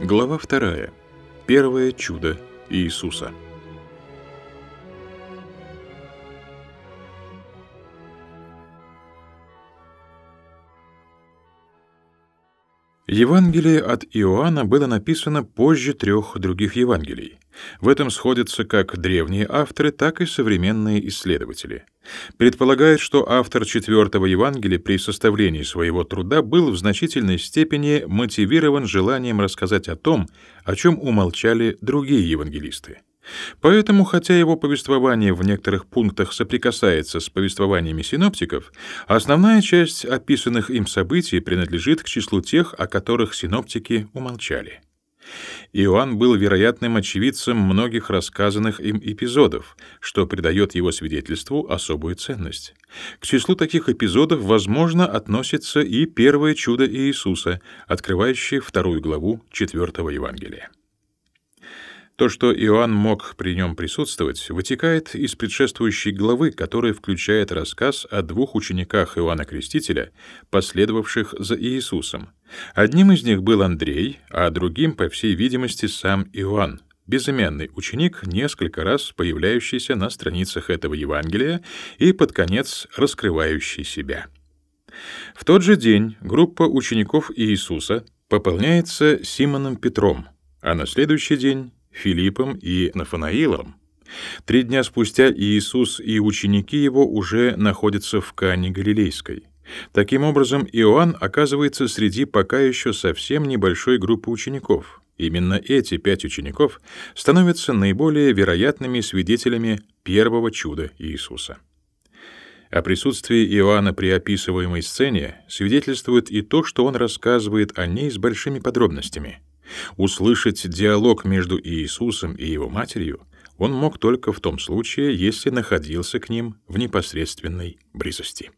Глава вторая. Первое чудо Иисуса. Евангелие от Иоанна было написано позже трех других Евангелий. В этом сходятся как древние авторы, так и современные исследователи. Предполагают, что автор четвертого Евангелия при составлении своего труда был в значительной степени мотивирован желанием рассказать о том, о чем умолчали другие евангелисты. Поэтому, хотя его повествование в некоторых пунктах соприкасается с повествованиями синоптиков, основная часть описанных им событий принадлежит к числу тех, о которых синоптики умолчали. Иоанн был вероятным очевидцем многих рассказанных им эпизодов, что придает его свидетельству особую ценность. К числу таких эпизодов, возможно, относится и первое чудо Иисуса, открывающее вторую главу четвертого Евангелия. То, что Иоанн мог при нем присутствовать, вытекает из предшествующей главы, которая включает рассказ о двух учениках Иоанна Крестителя, последовавших за Иисусом. Одним из них был Андрей, а другим, по всей видимости, сам Иоанн, безымянный ученик, несколько раз появляющийся на страницах этого Евангелия и под конец раскрывающий себя. В тот же день группа учеников Иисуса пополняется Симоном Петром, а на следующий день Филиппом и Нафанаилом. Три дня спустя Иисус и ученики его уже находятся в Кане Галилейской. Таким образом, Иоанн оказывается среди пока еще совсем небольшой группы учеников. Именно эти пять учеников становятся наиболее вероятными свидетелями первого чуда Иисуса. О присутствии Иоанна при описываемой сцене свидетельствует и то, что он рассказывает о ней с большими подробностями — Услышать диалог между Иисусом и его матерью он мог только в том случае, если находился к ним в непосредственной близости.